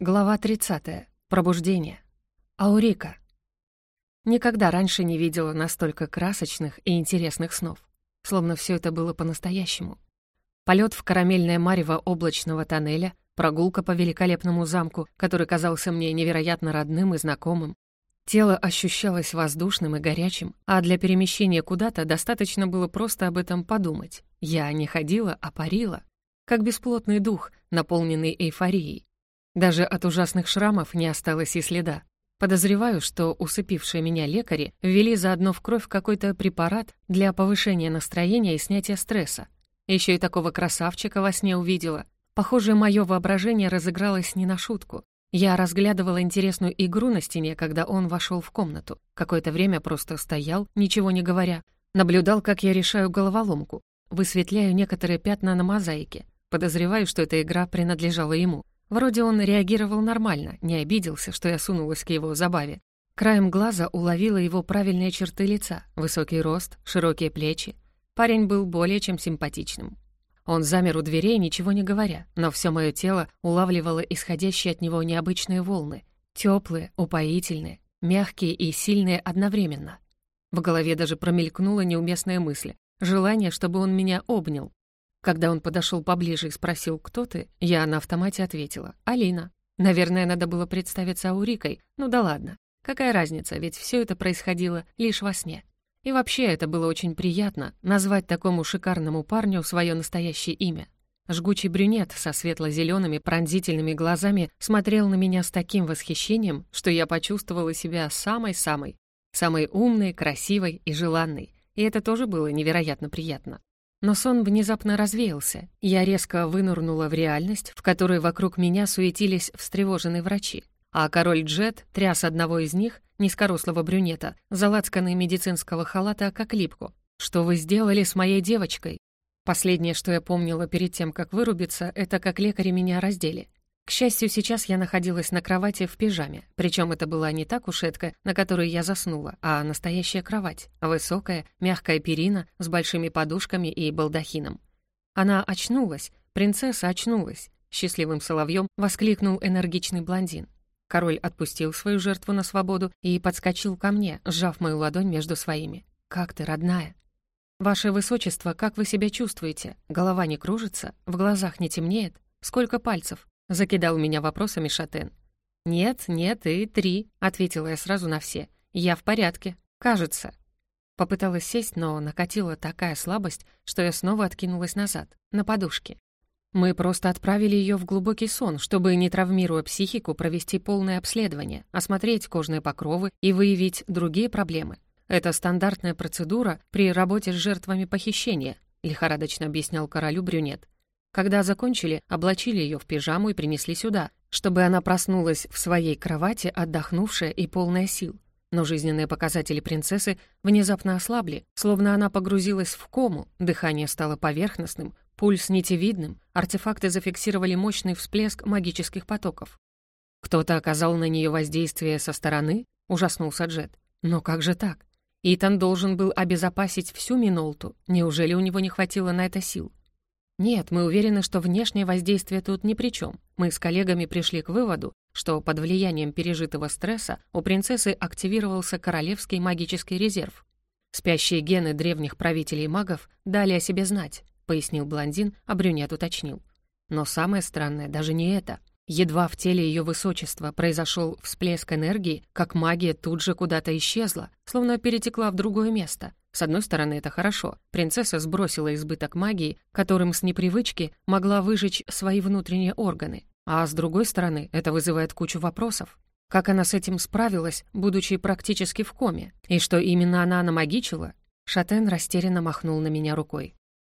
Глава 30. Пробуждение. Аурика. Никогда раньше не видела настолько красочных и интересных снов. Словно все это было по-настоящему. Полет в карамельное марево облачного тоннеля, прогулка по великолепному замку, который казался мне невероятно родным и знакомым. Тело ощущалось воздушным и горячим, а для перемещения куда-то достаточно было просто об этом подумать. Я не ходила, а парила. Как бесплотный дух, наполненный эйфорией. Даже от ужасных шрамов не осталось и следа. Подозреваю, что усыпившие меня лекари ввели заодно в кровь какой-то препарат для повышения настроения и снятия стресса. Еще и такого красавчика во сне увидела. Похоже, мое воображение разыгралось не на шутку. Я разглядывала интересную игру на стене, когда он вошел в комнату. Какое-то время просто стоял, ничего не говоря. Наблюдал, как я решаю головоломку. Высветляю некоторые пятна на мозаике. Подозреваю, что эта игра принадлежала ему. Вроде он реагировал нормально, не обиделся, что я сунулась к его забаве. Краем глаза уловила его правильные черты лица, высокий рост, широкие плечи. Парень был более чем симпатичным. Он замер у дверей, ничего не говоря, но все мое тело улавливало исходящие от него необычные волны. Теплые, упоительные, мягкие и сильные одновременно. В голове даже промелькнула неуместная мысль. Желание, чтобы он меня обнял. Когда он подошел поближе и спросил, кто ты, я на автомате ответила «Алина». Наверное, надо было представиться Аурикой, ну да ладно. Какая разница, ведь все это происходило лишь во сне. И вообще это было очень приятно, назвать такому шикарному парню свое настоящее имя. Жгучий брюнет со светло-зелеными пронзительными глазами смотрел на меня с таким восхищением, что я почувствовала себя самой-самой, самой умной, красивой и желанной. И это тоже было невероятно приятно. Но сон внезапно развеялся. Я резко вынырнула в реальность, в которой вокруг меня суетились встревоженные врачи. А король Джет тряс одного из них, низкорослого брюнета, залацканный медицинского халата, как липку. «Что вы сделали с моей девочкой?» Последнее, что я помнила перед тем, как вырубиться, это как лекари меня раздели. К счастью, сейчас я находилась на кровати в пижаме, причем это была не та кушетка, на которой я заснула, а настоящая кровать, высокая, мягкая перина с большими подушками и балдахином. Она очнулась, принцесса очнулась, счастливым соловьем воскликнул энергичный блондин. Король отпустил свою жертву на свободу и подскочил ко мне, сжав мою ладонь между своими. «Как ты, родная?» «Ваше высочество, как вы себя чувствуете? Голова не кружится? В глазах не темнеет? Сколько пальцев?» Закидал меня вопросами Шатен. «Нет, нет и три», — ответила я сразу на все. «Я в порядке. Кажется». Попыталась сесть, но накатила такая слабость, что я снова откинулась назад, на подушке. Мы просто отправили ее в глубокий сон, чтобы, не травмируя психику, провести полное обследование, осмотреть кожные покровы и выявить другие проблемы. Это стандартная процедура при работе с жертвами похищения, лихорадочно объяснял королю брюнет. Когда закончили, облачили ее в пижаму и принесли сюда, чтобы она проснулась в своей кровати, отдохнувшая и полная сил. Но жизненные показатели принцессы внезапно ослабли, словно она погрузилась в кому, дыхание стало поверхностным, пульс нитевидным, артефакты зафиксировали мощный всплеск магических потоков. «Кто-то оказал на нее воздействие со стороны?» — ужаснулся Джет. «Но как же так? Итан должен был обезопасить всю Минолту. Неужели у него не хватило на это сил? Нет, мы уверены, что внешнее воздействие тут ни при чем. Мы с коллегами пришли к выводу, что под влиянием пережитого стресса у принцессы активировался королевский магический резерв. Спящие гены древних правителей магов дали о себе знать, пояснил блондин, а брюнет уточнил. Но самое странное даже не это. Едва в теле ее высочества произошел всплеск энергии, как магия тут же куда-то исчезла, словно перетекла в другое место. С одной стороны, это хорошо. Принцесса сбросила избыток магии, которым с непривычки могла выжечь свои внутренние органы. А с другой стороны, это вызывает кучу вопросов. Как она с этим справилась, будучи практически в коме? И что именно она намагичила? Шатен растерянно махнул на меня рукой.